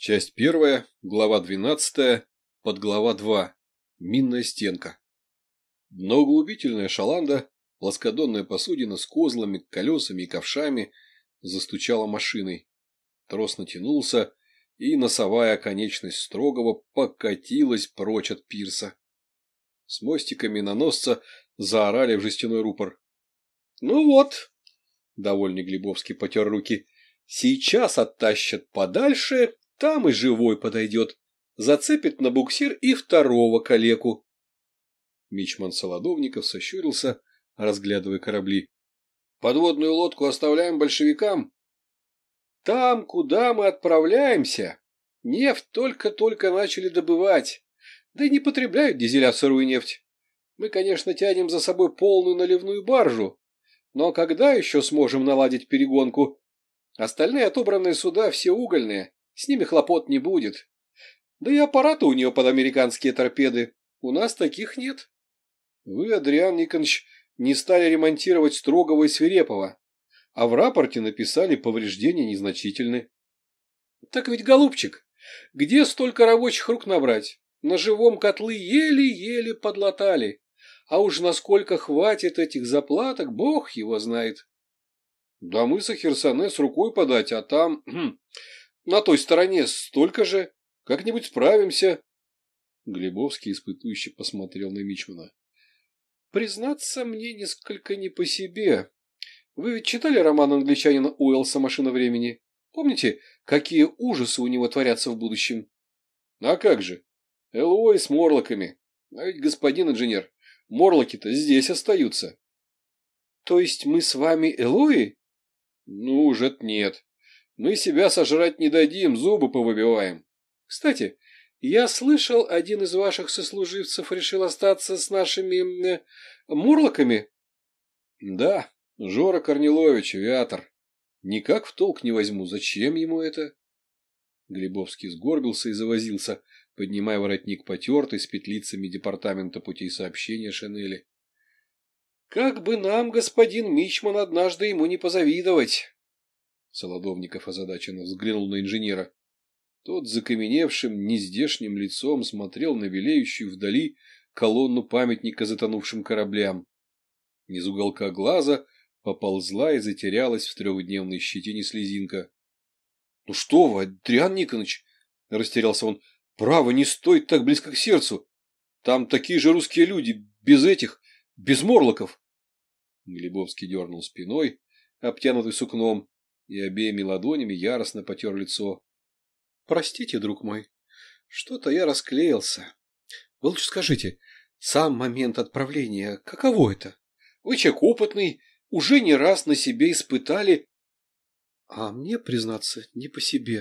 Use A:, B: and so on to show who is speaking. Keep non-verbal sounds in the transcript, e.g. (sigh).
A: Часть первая, глава двенадцатая, подглава два. Минная стенка. Дноуглубительная шаланда, плоскодонная посудина с козлами, колесами и ковшами застучала машиной. Трос натянулся, и носовая конечность строгого покатилась прочь от пирса. С мостика миноносца заорали в жестяной рупор. — Ну вот, — довольный Глебовский потер руки, — сейчас оттащат подальше там и живой подойдет. Зацепит на буксир и второго калеку. Мичман Солодовников сощурился, разглядывая корабли. Подводную лодку оставляем большевикам? Там, куда мы отправляемся, нефть только-только начали добывать. Да и не потребляют дизеля сырую нефть. Мы, конечно, тянем за собой полную наливную баржу. Но когда еще сможем наладить перегонку? Остальные отобранные суда все угольные. С ними хлопот не будет. Да и аппараты у нее под американские торпеды. У нас таких нет. Вы, Адриан Никонович, не стали ремонтировать Строгого и Свирепого, а в рапорте написали повреждения незначительны. Так ведь, голубчик, где столько рабочих рук набрать? На живом котлы еле-еле подлатали. А уж насколько хватит этих заплаток, бог его знает. Да мы с Херсонес рукой подать, а там... (clears throat) На той стороне столько же. Как-нибудь справимся. Глебовский испытующе посмотрел на Мичмана. Признаться мне несколько не по себе. Вы ведь читали роман англичанина Уэллса «Машина времени»? Помните, какие ужасы у него творятся в будущем? А как же? Элой с морлоками. А ведь, господин инженер, морлоки-то здесь остаются. То есть мы с вами Элои? Ну, уже нет. Мы себя сожрать не дадим, зубы повыбиваем. Кстати, я слышал, один из ваших сослуживцев решил остаться с нашими э, мурлоками. Да, Жора Корнилович, авиатор. Никак в толк не возьму, зачем ему это? Глебовский сгорбился и завозился, поднимая воротник потертый с петлицами департамента путей сообщения Шинели. Как бы нам, господин Мичман, однажды ему не позавидовать. Солодовников озадаченно взглянул на инженера. Тот закаменевшим, нездешним лицом смотрел на белеющую вдали колонну памятника затонувшим кораблям. Из уголка глаза поползла и затерялась в трехдневной щетине слезинка. — Ну что вы, Адриан Никонович! — растерялся он. — Право, не стоит так близко к сердцу. Там такие же русские люди, без этих, без морлоков. Глебовский дернул спиной, обтянутый сукном, и обеими ладонями яростно потер лицо. — Простите, друг мой, что-то я расклеился. Вы лучше скажите, сам момент отправления, каково это? Вы человек опытный, уже не раз на себе испытали. А мне, признаться, не по себе.